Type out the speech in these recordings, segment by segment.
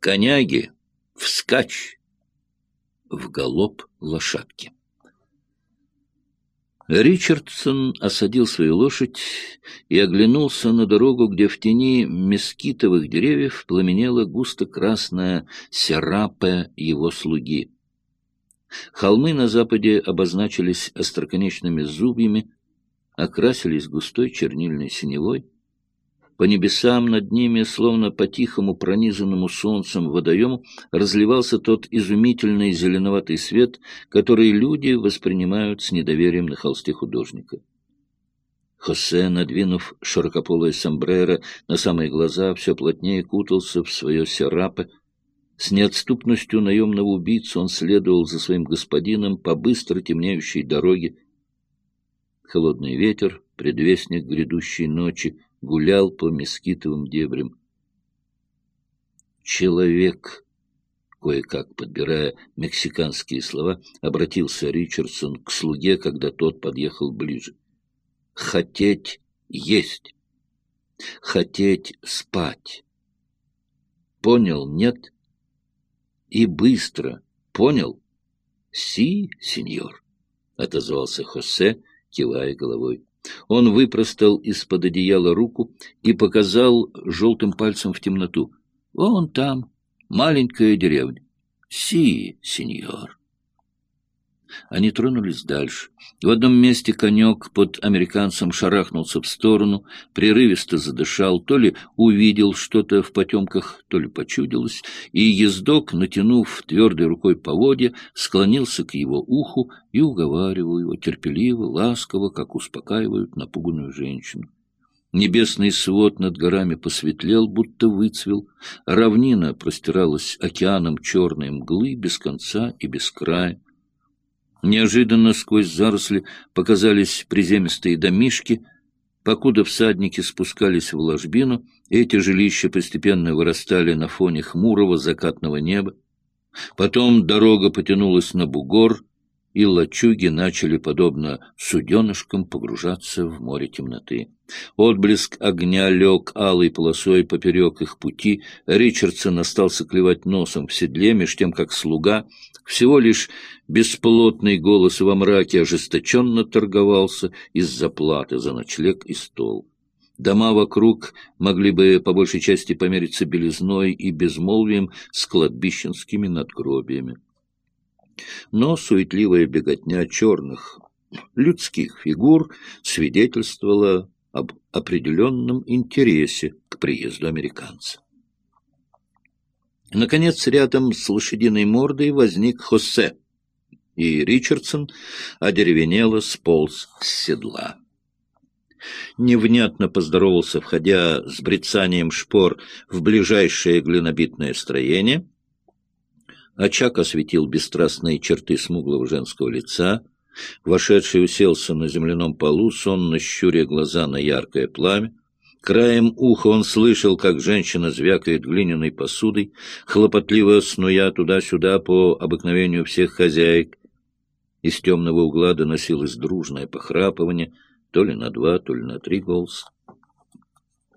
Коняги, вскачь! В галоп лошадки. Ричардсон осадил свою лошадь и оглянулся на дорогу, где в тени мескитовых деревьев пламенела густо-красная серапе его слуги. Холмы на западе обозначились остроконечными зубьями, окрасились густой чернильной синевой. По небесам над ними, словно по тихому пронизанному солнцем водоему, разливался тот изумительный зеленоватый свет, который люди воспринимают с недоверием на холсте художника. Хосе, надвинув широкополое сомбреро на самые глаза, все плотнее кутался в свое серапе. С неотступностью наемного убийцы он следовал за своим господином по быстро темнеющей дороге. Холодный ветер, предвестник грядущей ночи, гулял по мескитовым дебрям. «Человек», кое-как подбирая мексиканские слова, обратился Ричардсон к слуге, когда тот подъехал ближе. «Хотеть есть, хотеть спать. Понял, нет? И быстро. Понял? Си, сеньор», — отозвался Хосе, кивая головой. Он выпростал из-под одеяла руку и показал желтым пальцем в темноту. — Вон там, маленькая деревня. — Си, сеньор. Они тронулись дальше. В одном месте конек под американцем шарахнулся в сторону, прерывисто задышал, то ли увидел что-то в потемках, то ли почудилось, и ездок, натянув твердой рукой поводья, склонился к его уху и уговаривал его терпеливо, ласково, как успокаивают напуганную женщину. Небесный свод над горами посветлел, будто выцвел, равнина простиралась океаном черной мглы без конца и без края. Неожиданно сквозь заросли показались приземистые домишки. Покуда всадники спускались в ложбину, эти жилища постепенно вырастали на фоне хмурого закатного неба. Потом дорога потянулась на бугор, и лачуги начали, подобно суденышкам, погружаться в море темноты. Отблеск огня лег алой полосой поперек их пути. Ричардсон остался клевать носом в седле, меж тем, как слуга, всего лишь бесплотный голос во мраке, ожесточенно торговался из-за платы за ночлег и стол. Дома вокруг могли бы по большей части помериться белизной и безмолвием с кладбищенскими надгробиями. Но суетливая беготня черных людских фигур свидетельствовала об определенном интересе к приезду американца. Наконец, рядом с лошадиной мордой возник Хосе, и Ричардсон одеревенело сполз с седла. Невнятно поздоровался, входя с брецанием шпор в ближайшее глинобитное строение. Очаг осветил бесстрастные черты смуглого женского лица. Вошедший уселся на земляном полу, сонно щуря глаза на яркое пламя. Краем уха он слышал, как женщина звякает глиняной посудой, хлопотливо снуя туда-сюда по обыкновению всех хозяек. Из темного угла доносилось дружное похрапывание, то ли на два, то ли на три голоса.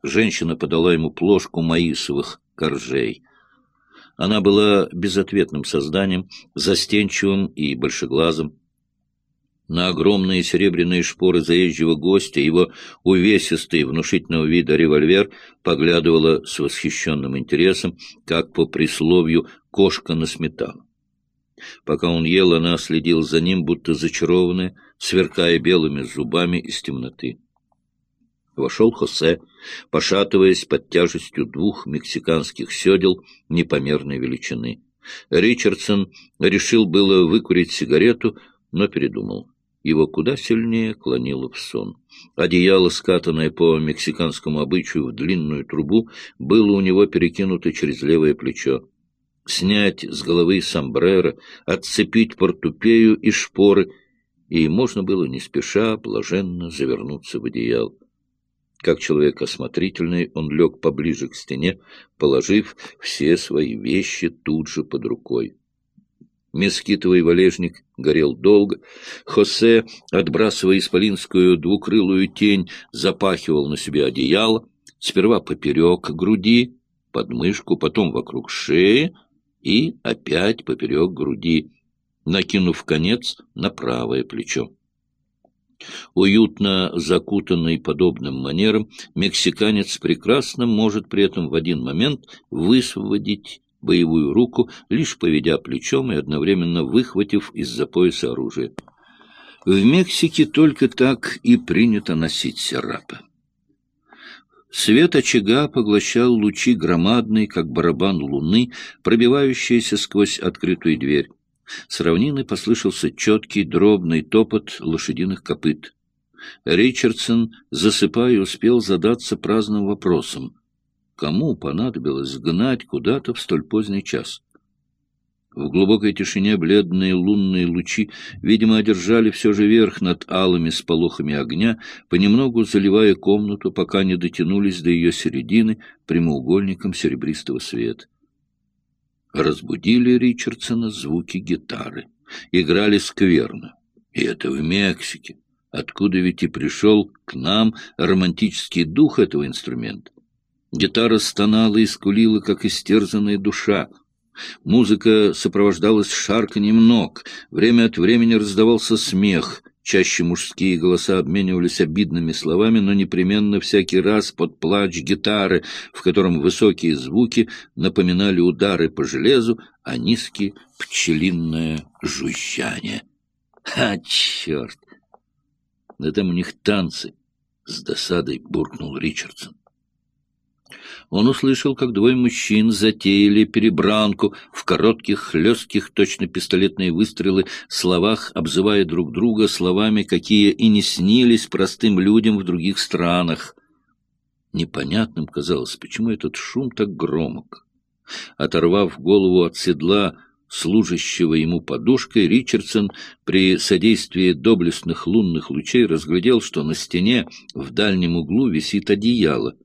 Женщина подала ему плошку маисовых коржей. Она была безответным созданием, застенчивым и большеглазым. На огромные серебряные шпоры заезжего гостя его увесистый внушительного вида револьвер поглядывала с восхищенным интересом, как по присловию «кошка на сметану». Пока он ел, она следила за ним, будто зачарованная, сверкая белыми зубами из темноты. Вошел Хосе, пошатываясь под тяжестью двух мексиканских седел непомерной величины. Ричардсон решил было выкурить сигарету, но передумал. Его куда сильнее клонило в сон. Одеяло, скатанное по мексиканскому обычаю в длинную трубу, было у него перекинуто через левое плечо. Снять с головы сомбреро, отцепить портупею и шпоры, и можно было не спеша блаженно завернуться в одеяло. Как человек осмотрительный, он лег поближе к стене, положив все свои вещи тут же под рукой. Мескитовый валежник горел долго. Хосе, отбрасывая исполинскую двукрылую тень, запахивал на себе одеяло, сперва поперек груди, под мышку, потом вокруг шеи и опять поперек груди, накинув конец на правое плечо. Уютно закутанный подобным манером, мексиканец прекрасно может при этом в один момент высвободить боевую руку, лишь поведя плечом и одновременно выхватив из-за пояса оружие. В Мексике только так и принято носить серапы. Свет очага поглощал лучи громадной, как барабан луны, пробивающиеся сквозь открытую дверь. С равнины послышался четкий дробный топот лошадиных копыт. Ричардсон, засыпая, успел задаться праздным вопросом. Кому понадобилось гнать куда-то в столь поздний час? В глубокой тишине бледные лунные лучи, видимо, одержали все же верх над алыми сполохами огня, понемногу заливая комнату, пока не дотянулись до ее середины прямоугольником серебристого света разбудили Ричардсона звуки гитары. Играли скверно. И это в Мексике, откуда ведь и пришел к нам романтический дух этого инструмента. Гитара стонала и скулила, как истерзанная душа. Музыка сопровождалась шарканьем ног, время от времени раздавался смех — Чаще мужские голоса обменивались обидными словами, но непременно всякий раз под плач гитары, в котором высокие звуки напоминали удары по железу, а низкие — пчелиное жужжание. А, черт! Да там у них танцы! — с досадой буркнул Ричардсон. Он услышал, как двое мужчин затеяли перебранку в коротких, хлестких, точно пистолетные выстрелы, словах, обзывая друг друга словами, какие и не снились простым людям в других странах. Непонятным казалось, почему этот шум так громок. Оторвав голову от седла, служащего ему подушкой, Ричардсон при содействии доблестных лунных лучей разглядел, что на стене в дальнем углу висит одеяло.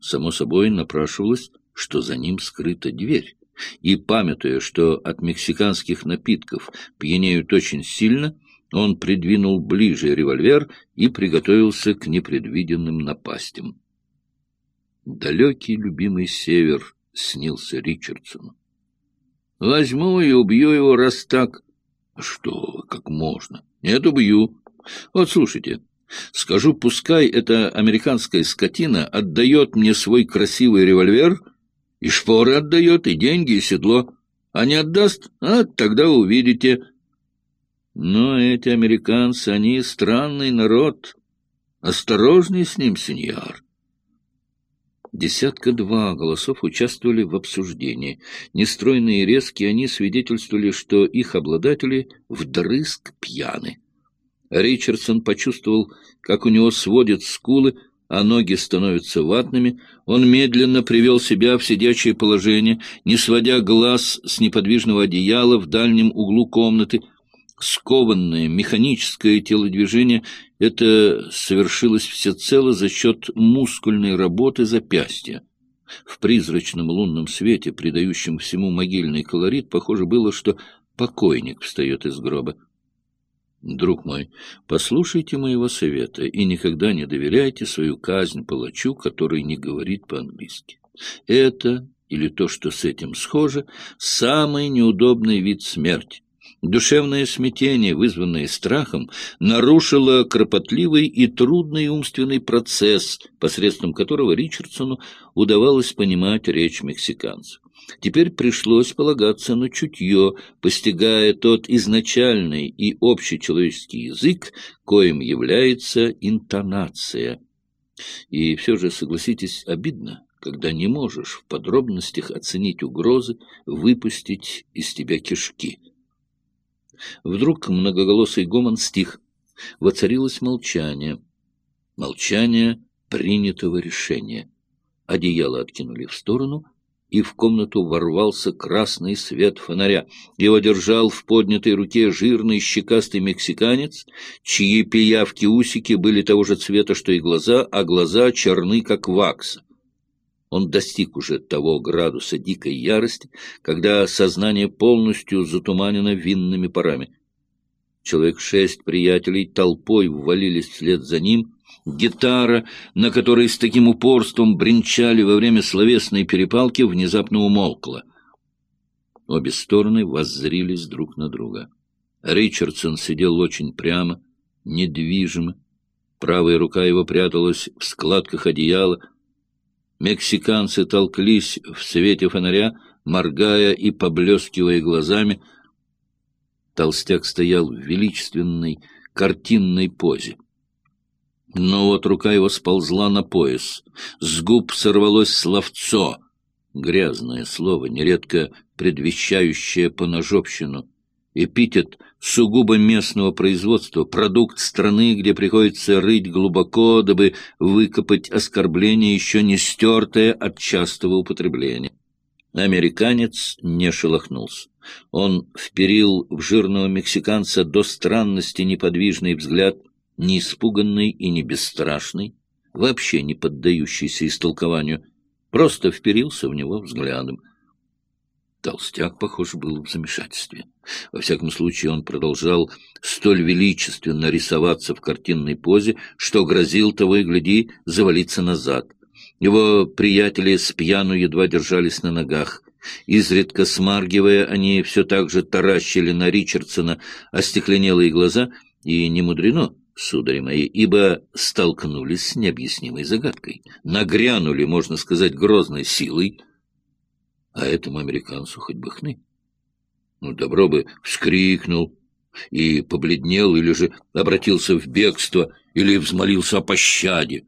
Само собой напрашивалось, что за ним скрыта дверь. И, памятуя, что от мексиканских напитков пьянеют очень сильно, он придвинул ближе револьвер и приготовился к непредвиденным напастям. Далекий любимый север снился Ричардсону. «Возьму и убью его, раз так...» «Что, как можно? Нет, убью. Вот слушайте, Скажу, пускай эта американская скотина отдает мне свой красивый револьвер, и шпоры отдает, и деньги, и седло. А не отдаст, а тогда увидите. Но эти американцы, они странный народ. Осторожней с ним, сеньор. Десятка-два голосов участвовали в обсуждении. Нестройные и резкие они свидетельствовали, что их обладатели вдрызг пьяны. Ричардсон почувствовал, как у него сводят скулы, а ноги становятся ватными. Он медленно привел себя в сидячее положение, не сводя глаз с неподвижного одеяла в дальнем углу комнаты. Скованное механическое телодвижение — это совершилось всецело за счет мускульной работы запястья. В призрачном лунном свете, придающем всему могильный колорит, похоже было, что покойник встает из гроба. Друг мой, послушайте моего совета и никогда не доверяйте свою казнь палачу, который не говорит по-английски. Это, или то, что с этим схоже, самый неудобный вид смерти. Душевное смятение, вызванное страхом, нарушило кропотливый и трудный умственный процесс, посредством которого Ричардсону удавалось понимать речь мексиканцев. Теперь пришлось полагаться на чутье, постигая тот изначальный и общий человеческий язык, коим является интонация. И все же, согласитесь, обидно, когда не можешь в подробностях оценить угрозы, выпустить из тебя кишки. Вдруг многоголосый гомон стих. Воцарилось молчание. Молчание принятого решения. Одеяло откинули в сторону — и в комнату ворвался красный свет фонаря. Его держал в поднятой руке жирный щекастый мексиканец, чьи пиявки-усики были того же цвета, что и глаза, а глаза черны, как вакса. Он достиг уже того градуса дикой ярости, когда сознание полностью затуманено винными парами. Человек шесть приятелей толпой ввалились вслед за ним — Гитара, на которой с таким упорством бренчали во время словесной перепалки, внезапно умолкла. Обе стороны воззрились друг на друга. Ричардсон сидел очень прямо, недвижимо. Правая рука его пряталась в складках одеяла. Мексиканцы толклись в свете фонаря, моргая и поблескивая глазами. Толстяк стоял в величественной картинной позе. Но вот рука его сползла на пояс. С губ сорвалось словцо. Грязное слово, нередко предвещающее поножовщину. Эпитет сугубо местного производства, продукт страны, где приходится рыть глубоко, дабы выкопать оскорбление, еще не стертое от частого употребления. Американец не шелохнулся. Он вперил в жирного мексиканца до странности неподвижный взгляд — не испуганный и не бесстрашный, вообще не поддающийся истолкованию, просто вперился в него взглядом. Толстяк, похоже, был в замешательстве. Во всяком случае, он продолжал столь величественно рисоваться в картинной позе, что грозил того и гляди завалиться назад. Его приятели с пьяну едва держались на ногах. Изредка смаргивая, они все так же таращили на Ричардсона остекленелые глаза, и не мудрено, судари мои, ибо столкнулись с необъяснимой загадкой, нагрянули, можно сказать, грозной силой, а этому американцу хоть бы хны. Ну, добро бы вскрикнул и побледнел, или же обратился в бегство, или взмолился о пощаде.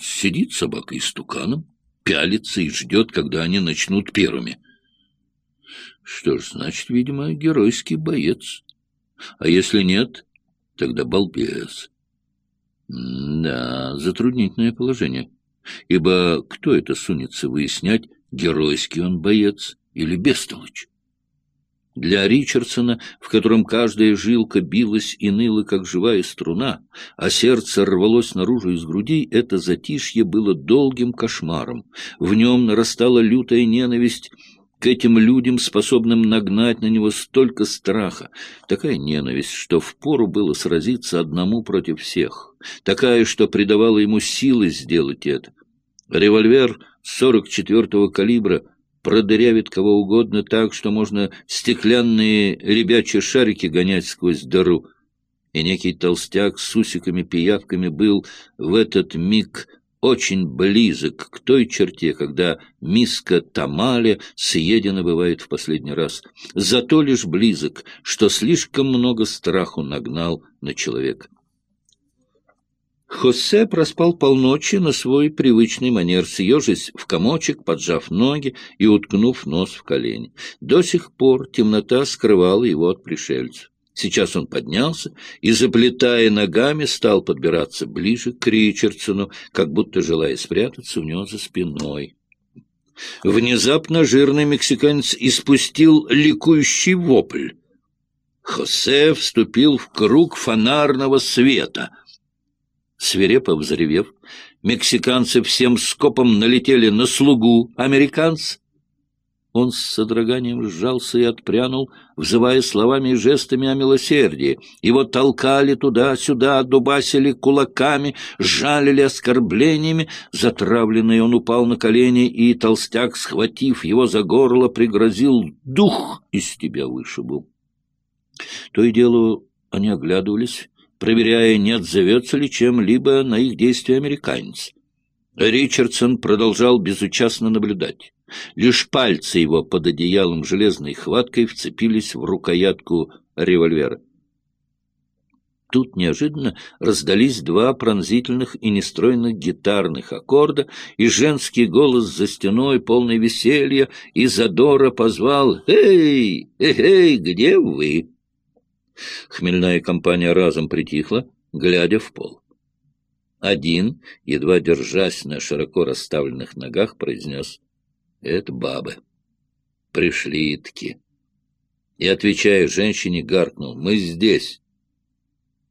Сидит собака истуканом, пялится и ждет, когда они начнут первыми. Что ж, значит, видимо, геройский боец. А если нет, тогда балбес. Да, затруднительное положение. Ибо кто это сунется выяснять, геройский он боец или бестолочь? Для Ричардсона, в котором каждая жилка билась и ныла, как живая струна, а сердце рвалось наружу из груди, это затишье было долгим кошмаром. В нем нарастала лютая ненависть к этим людям, способным нагнать на него столько страха, такая ненависть, что впору было сразиться одному против всех, такая, что придавала ему силы сделать это. Револьвер 44-го калибра продырявит кого угодно так, что можно стеклянные ребячьи шарики гонять сквозь дыру. И некий толстяк с усиками-пиявками был в этот миг очень близок к той черте, когда миска тамали съедена бывает в последний раз. Зато лишь близок, что слишком много страху нагнал на человека. Хосе проспал полночи на свой привычный манер, съежись в комочек, поджав ноги и уткнув нос в колени. До сих пор темнота скрывала его от пришельцев. Сейчас он поднялся и, заплетая ногами, стал подбираться ближе к Ричардсону, как будто желая спрятаться у него за спиной. Внезапно жирный мексиканец испустил ликующий вопль. Хосе вступил в круг фонарного света. Свирепо взревев, мексиканцы всем скопом налетели на слугу американца, он с содроганием сжался и отпрянул, взывая словами и жестами о милосердии. Его толкали туда-сюда, дубасили кулаками, жалили оскорблениями. Затравленный он упал на колени, и толстяк, схватив его за горло, пригрозил «Дух из тебя вышибу». То и дело они оглядывались, проверяя, не отзовется ли чем-либо на их действия американец. Ричардсон продолжал безучастно наблюдать. Лишь пальцы его под одеялом железной хваткой вцепились в рукоятку револьвера. Тут неожиданно раздались два пронзительных и нестройных гитарных аккорда, и женский голос за стеной, полный веселья и задора, позвал «Эй, эй, где вы?» Хмельная компания разом притихла, глядя в пол. Один, едва держась на широко расставленных ногах, произнес это бабы. Пришли-таки. И, отвечая женщине, гаркнул. Мы здесь.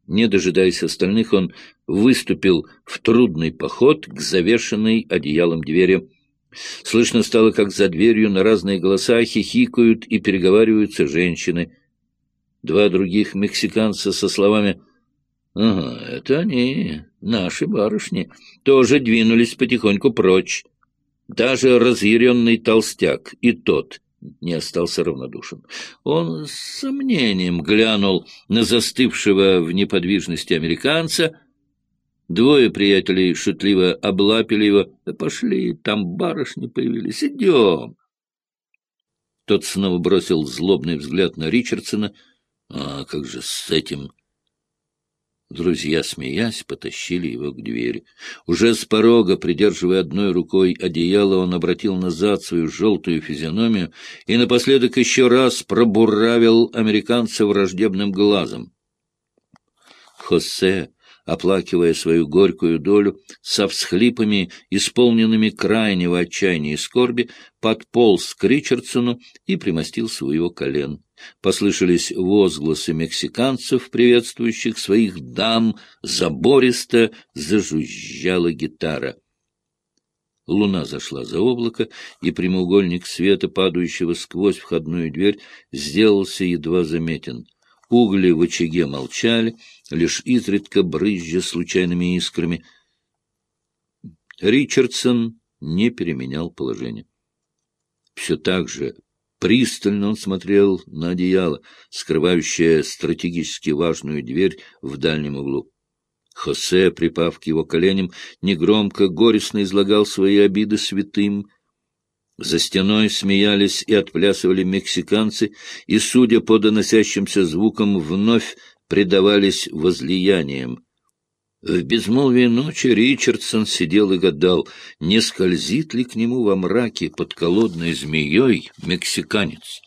Не дожидаясь остальных, он выступил в трудный поход к завешенной одеялом двери. Слышно стало, как за дверью на разные голоса хихикают и переговариваются женщины. Два других мексиканца со словами «Ага, это они, наши барышни тоже двинулись потихоньку прочь. Даже разъяренный толстяк и тот не остался равнодушен. Он с сомнением глянул на застывшего в неподвижности американца. Двое приятелей шутливо облапили его. «Да пошли, там барышни появились, идем!» Тот снова бросил злобный взгляд на Ричардсона. «А как же с этим?» Друзья, смеясь, потащили его к двери. Уже с порога, придерживая одной рукой одеяло, он обратил назад свою желтую физиономию и напоследок еще раз пробуравил американца враждебным глазом. Хосе оплакивая свою горькую долю, со всхлипами, исполненными крайнего отчаяния и скорби, подполз к Ричардсону и примостился у его колен. Послышались возгласы мексиканцев, приветствующих своих дам, забористо зажужжала гитара. Луна зашла за облако, и прямоугольник света, падающего сквозь входную дверь, сделался едва заметен. Угли в очаге молчали, лишь изредка брызжа случайными искрами. Ричардсон не переменял положение. Все так же пристально он смотрел на одеяло, скрывающее стратегически важную дверь в дальнем углу. Хосе, припав к его коленям, негромко, горестно излагал свои обиды святым, за стеной смеялись и отплясывали мексиканцы, и, судя по доносящимся звукам, вновь предавались возлияниям. В безмолвие ночи Ричардсон сидел и гадал, не скользит ли к нему во мраке под колодной змеей мексиканец.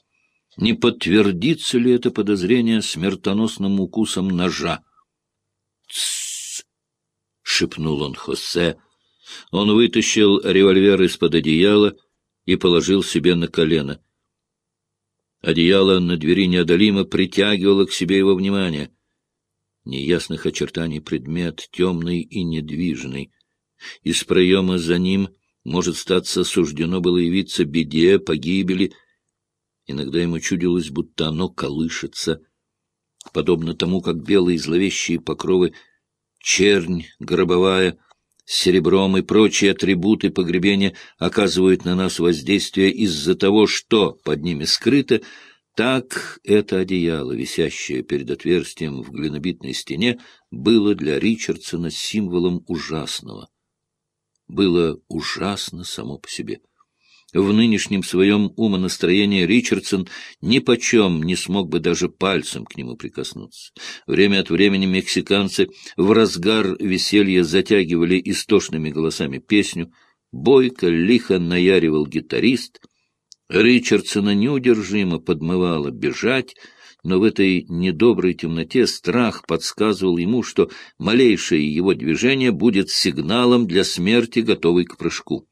Не подтвердится ли это подозрение смертоносным укусом ножа? «Тссс!» — шепнул он Хосе. Он вытащил револьвер из-под одеяла и положил себе на колено. Одеяло на двери неодолимо притягивало к себе его внимание. Неясных очертаний предмет, темный и недвижный. Из проема за ним, может статься, суждено было явиться беде, погибели. Иногда ему чудилось, будто оно колышется, подобно тому, как белые зловещие покровы чернь гробовая серебром и прочие атрибуты погребения оказывают на нас воздействие из-за того, что под ними скрыто, так это одеяло, висящее перед отверстием в глинобитной стене, было для Ричардсона символом ужасного. Было ужасно само по себе. В нынешнем своем умонастроении Ричардсон ни почем не смог бы даже пальцем к нему прикоснуться. Время от времени мексиканцы в разгар веселья затягивали истошными голосами песню, бойко, лихо наяривал гитарист. Ричардсона неудержимо подмывало бежать, но в этой недоброй темноте страх подсказывал ему, что малейшее его движение будет сигналом для смерти, готовой к прыжку.